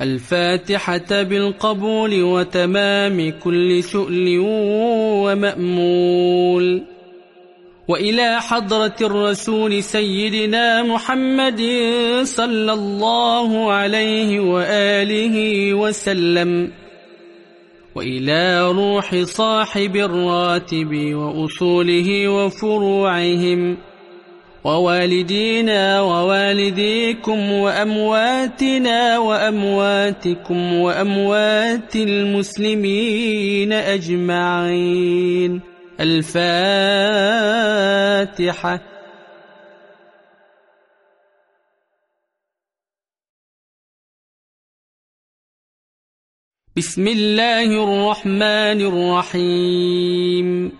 الفاتحة بالقبول وتمام كل سؤل ومأمول. وإلى حضرة الرسول سيدنا محمد صلى الله عليه وآله وسلم. وإلى روح صاحب الراتب وأصوله وفروعهم. ووالدينا ووالديكم وأمواتنا وأمواتكم وأموات المسلمين أجمعين. الفاتحة. بسم الله الرحمن الرحيم.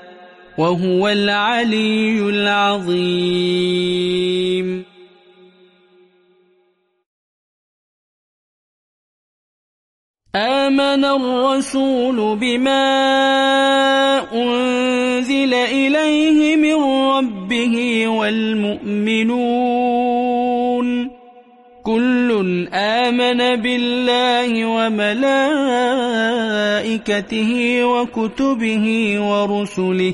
وهو العلي العظيم. آمن الرسول بما أنزل إليه من ربه والمؤمنون. كل آمن بالله وملائكته وكتبه ورسله.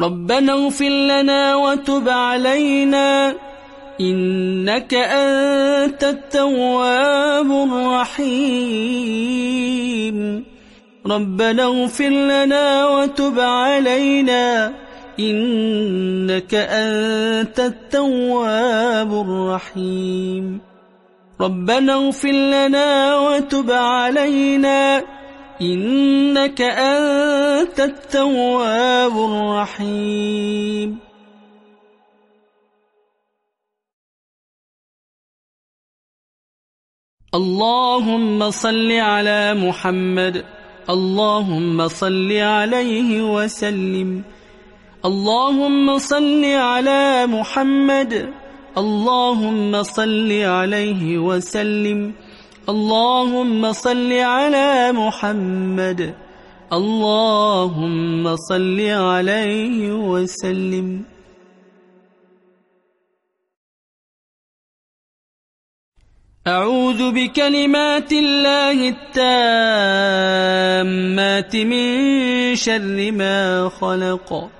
ربنا اغفر لنا وتب علينا إنك أنت التواب الرحيم. ربنا اغفر لنا وتب علينا إنك أنت التواب الرحيم. ربنا اغفر لنا وتب علينا إنك أنت التواب الرحيم. اللهم صل على محمد. اللهم صل عليه وسلم. اللهم صل على محمد. اللهم صل عليه وسلم. اللهم صل على محمد. اللهم صل عليه وسلم. أعوذ بكلمات الله التامات من شر ما خلق.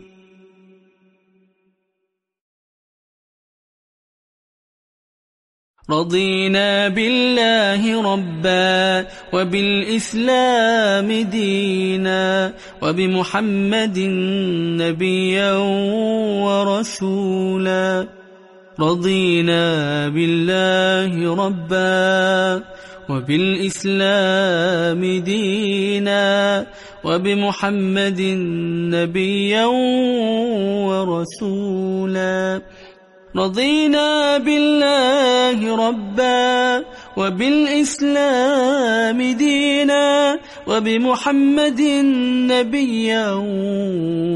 رضينا بالله ربا وبالإسلام دينا وبمحمد نبيا ورسولا رضينا بالله ربا وبالإسلام دينا وبمحمد نبيا ورسولا رضينا بالله ربا وبالإسلام دينا وبمحمد نبيا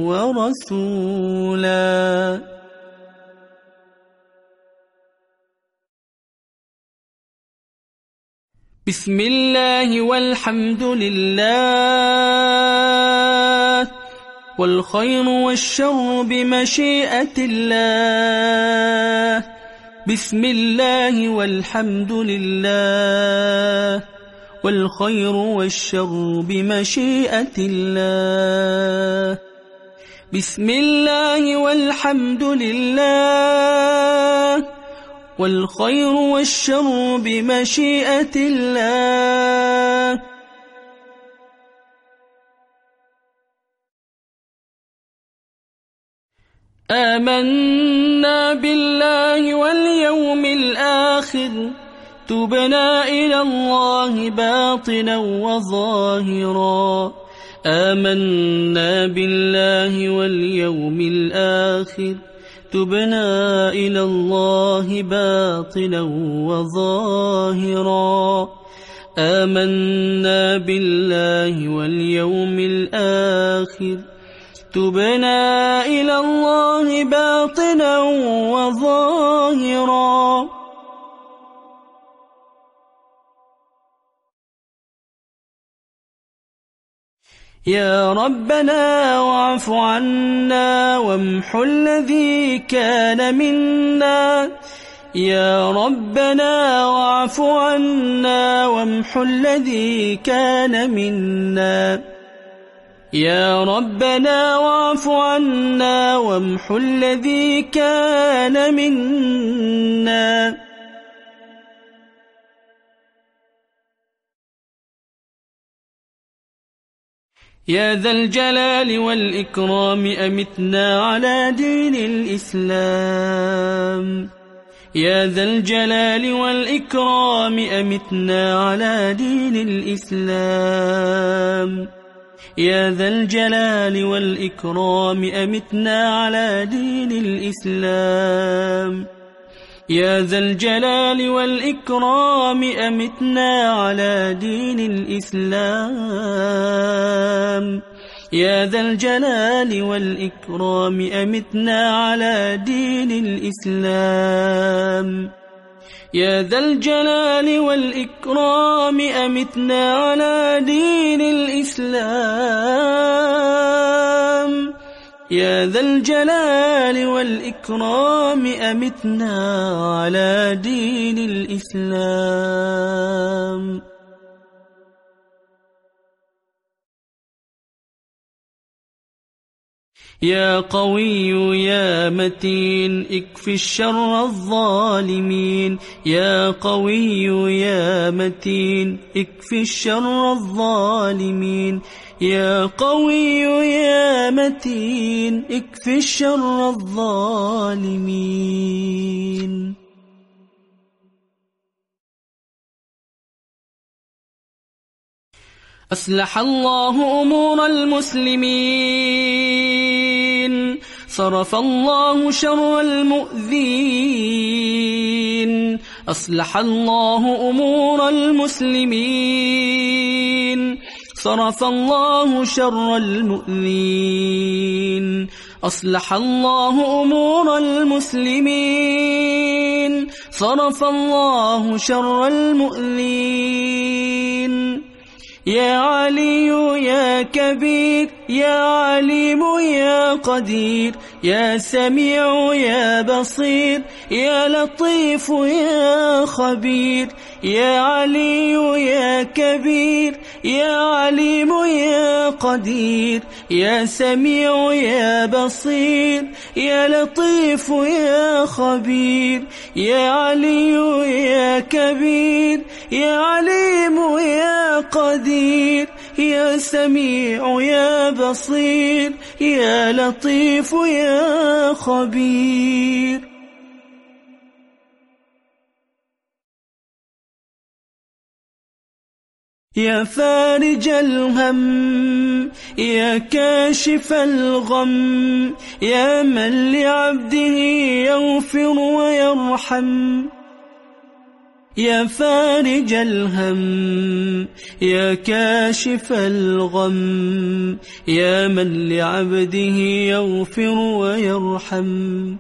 ورسولا. بسم الله والحمد لله. والخير والشر بمشيئة الله. بسم الله والحمد لله. والخير والشر بمشيئة الله. بسم الله والحمد لله. والخير والشر بمشيئة الله. آمنا بالله واليوم الآخر. تبنا إلى الله باطنا وظاهرا. آمنا بالله واليوم الآخر. تبنا إلى الله باطنا وظاهرا. آمنا بالله واليوم الآخر. تبنا إلى الله باطنا وظاهرا. يا ربنا واعف عنا وامح الذي كان منا. يا ربنا واعف عنا وامح الذي كان منا. يا ربنا واعف عنا وامح الذي كان منا. يا ذا الجلال والإكرام أمتنا على دين الإسلام. يا ذا الجلال والإكرام أمتنا على دين الإسلام. يا ذا الجلال والإكرام أمتنا على دين الإسلام. يا ذا الجلال والإكرام أمتنا على دين الإسلام. يا ذا الجلال والإكرام أمتنا على دين الإسلام. يا ذا الجلال والإكرام أمتنا على دين الإسلام. يا ذا الجلال والإكرام أمتنا على دين الإسلام. يا قوي يا متين اكف الشر الظالمين. يا قوي يا متين اكف الشر الظالمين. يا قوي يا متين اكف الشر الظالمين. أصلح الله أمور المسلمين. صرف الله شر المؤذين. أصلح الله أمور المسلمين. صرف الله شر المؤذين. أصلح الله أمور المسلمين. صرف الله شر المؤذين. يا علي يا كبير يا عليم يا قدير يا سميع يا بصير يا لطيف يا خبير يا علي يا كبير يا عليم يا قدير يا سميع يا بصير يا لطيف يا خبير يا علي يا كبير يا عليم يا قدير. يا سميع يا بصير يا لطيف يا خبير. يا فارج الهم يا كاشف الغم يا من لعبده يغفر ويرحم. يا فارج الهم يا كاشف الغم يا من لعبده يغفر ويرحم.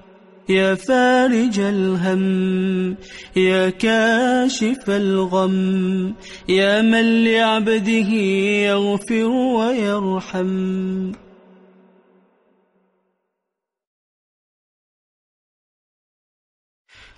يا فارج الهم يا كاشف الغم يا من لعبده يغفر ويرحم.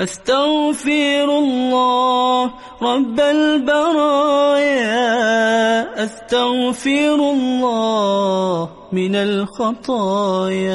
أستغفر الله رب البرايا. أستغفر الله من الخطايا.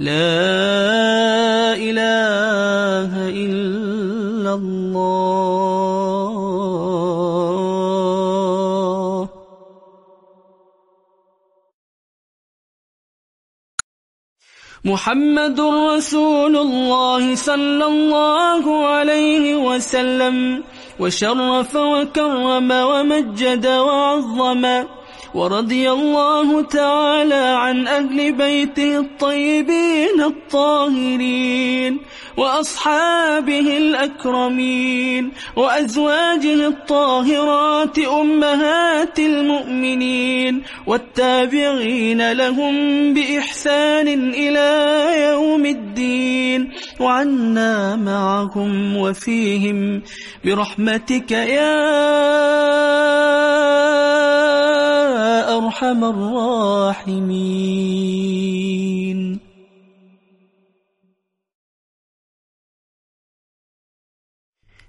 لا إله إلا الله. محمد رسول الله صلى الله عليه وسلم وشرف وكرم ومجد وعظم. ورضي الله تعالى عن أهل بيته الطيبين الطاهرين. وأصحابه الأكرمين وأزواجه الطاهرات أمهات المؤمنين والتابعين لهم بإحسان إلى يوم الدين وعنا معهم وفيهم برحمتك يا أرحم الراحمين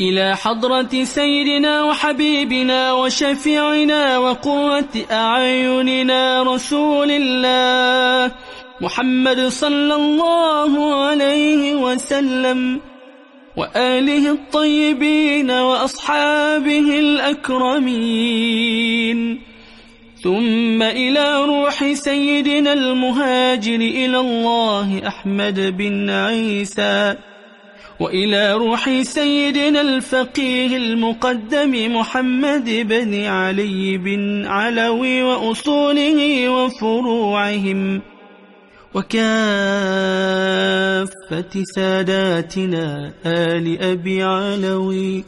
إلى حضرة سيدنا وحبيبنا وشفيعنا وقرة أعيننا رسول الله محمد صلى الله عليه وسلم وآله الطيبين وأصحابه الأكرمين. ثم إلى روح سيدنا المهاجر إلى الله أحمد بن عيسى. وإلى روح سيدنا الفقيه المقدم محمد بن علي بن علوي وأصوله وفروعهم وكافة ساداتنا آل أبي علوي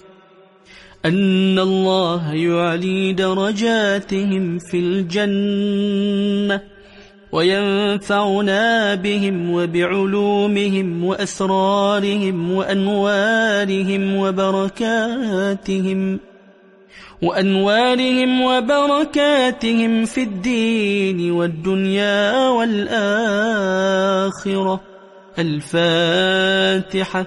أن الله يعلي درجاتهم في الجنة وينفعنا بهم وبعلومهم وأسرارهم وأنوارهم وبركاتهم وأنوارهم وبركاتهم في الدين والدنيا والآخرة الفاتحة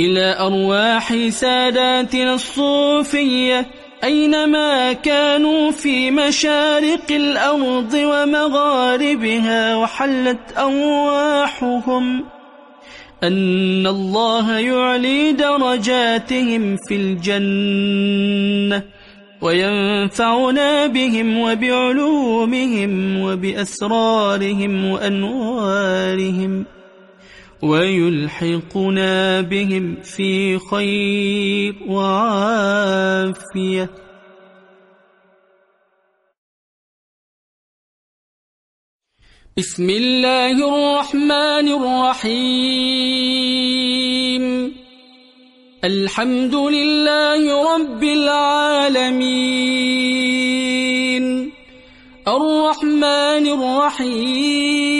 إلى أرواح ساداتنا الصوفية أينما كانوا في مشارق الأرض ومغاربها وحلت أرواحهم؟ أن الله يعلي درجاتهم في الجنة وينفعنا بهم وبعلومهم وبأسرارهم وأنوارهم. ويلحقنا بهم في خير وعافية. بسم الله الرحمن الرحيم. الحمد لله رب العالمين. الرحمن الرحيم.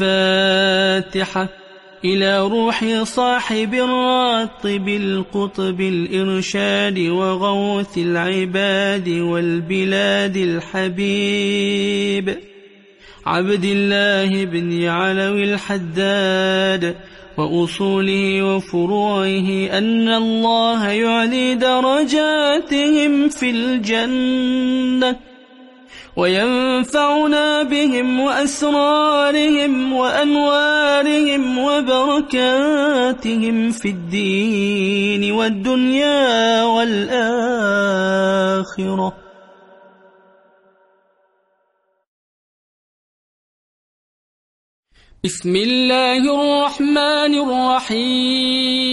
الفاتحة إلى روح صاحب الراتب القطب الإرشاد وغوث العباد والبلاد الحبيب. عبد الله بن علوي الحداد وأصوله وفروعه أن الله يعلي درجاتهم في الجنة. وينفعنا بهم وأسرارهم وأنوارهم وبركاتهم في الدين والدنيا والآخرة. بسم الله الرحمن الرحيم.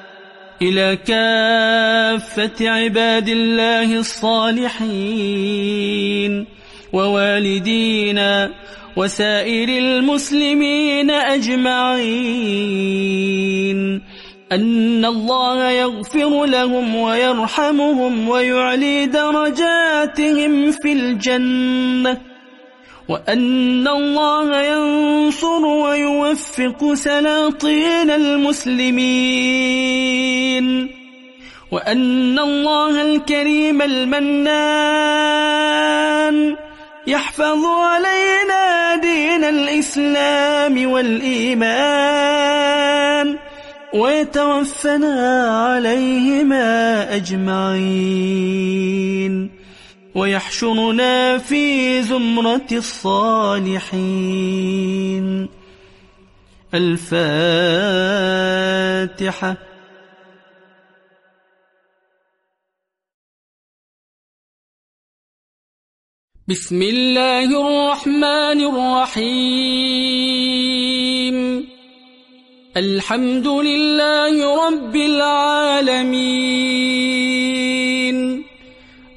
إلى كافة عباد الله الصالحين ووالدينا وسائر المسلمين أجمعين. أن الله يغفر لهم ويرحمهم ويعلي درجاتهم في الجنة. وأن الله ينصر ويوفق سلاطين المسلمين. وأن الله الكريم المنان يحفظ علينا دين الإسلام والإيمان ويتوفنا عليهما أجمعين. ويحشرنا في زمرة الصالحين. الفاتحة. بسم الله الرحمن الرحيم. الحمد لله رب العالمين.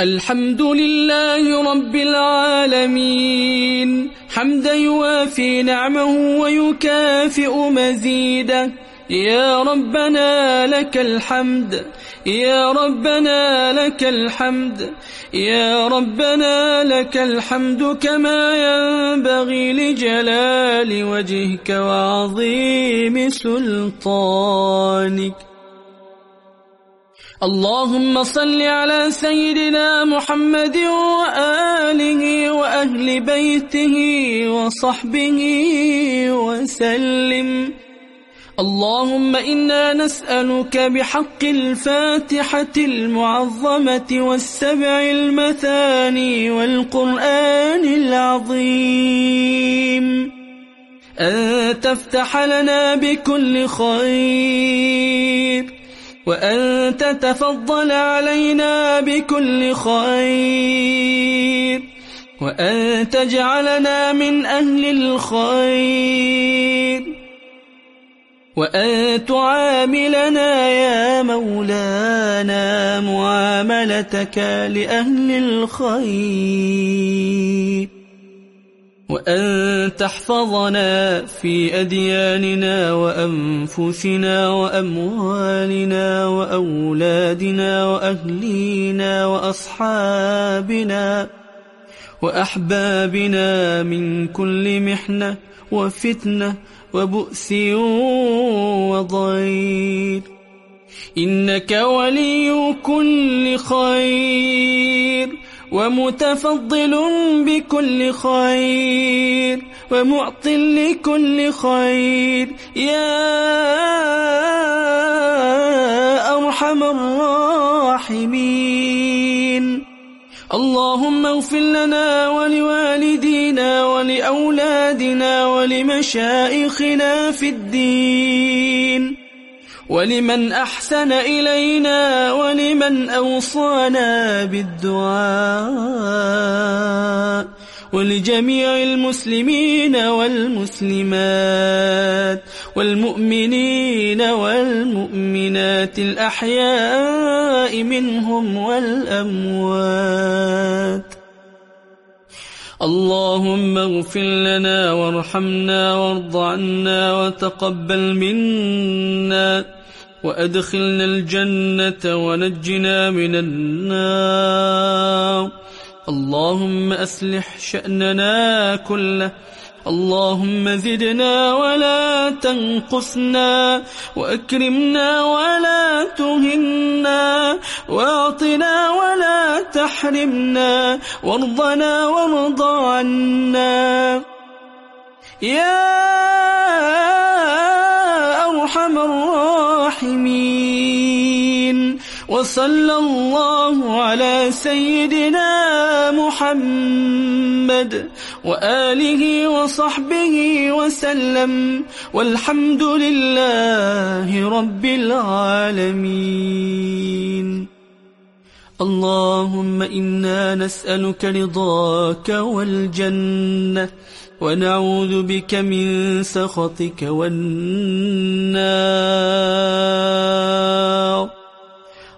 الحمد لله رب العالمين. حمدا يوافي نعمه ويكافئ مزيده. يا ربنا لك الحمد. يا ربنا لك الحمد. يا ربنا لك الحمد كما ينبغي لجلال وجهك وعظيم سلطانك. اللهم صل على سيدنا محمد وآله وأهل بيته وصحبه وسلم. اللهم إنا نسألك بحق الفاتحة المعظمة والسبع المثاني والقرآن العظيم. أن تفتح لنا بكل خير. وأن تتفضل علينا بكل خير. وأن تجعلنا من أهل الخير. وأن تعاملنا يا مولانا معاملتك لأهل الخير. وأن تحفظنا في أدياننا وأنفسنا وأموالنا وأولادنا وأهلينا وأصحابنا وأحبابنا من كل محنة وفتنة وبؤس وضير. إنك ولي كل خير. ومتفضل بكل خير ومعط لكل خير. يا أرحم الراحمين. اللهم اغفر لنا ولوالدينا ولأولادنا ولمشائخنا في الدين. ولمن أحسن إلينا ولمن أوصانا بالدعاء ولجميع المسلمين والمسلمات والمؤمنين والمؤمنات الأحياء منهم والأموات. اللهم اغفر لنا وارحمنا وارض عنا وتقبل منا. وأدخلنا الجنة ونجنا من النار. اللهم أصلح شأننا كله. اللهم زدنا ولا تنقصنا. وأكرمنا ولا تهنا. وأعطنا ولا تحرمنا. وارضنا وارض عنا. يا أرحم الراحمين. وصلى الله على سيدنا محمد وآله وصحبه وسلم. والحمد لله رب العالمين. اللهم إنا نسألك رضاك والجنة ونعوذ بك من سخطك والنار.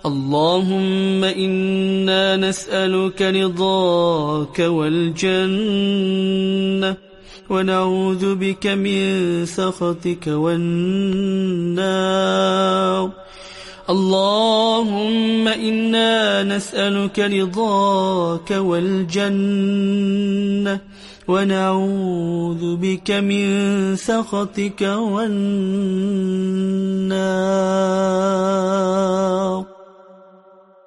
اللهم إنا نسألك رضاك والجنة ونعوذ بك من سخطك والنار. اللهم إنا نسألك رضاك والجنة ونعوذ بك من سخطك والنار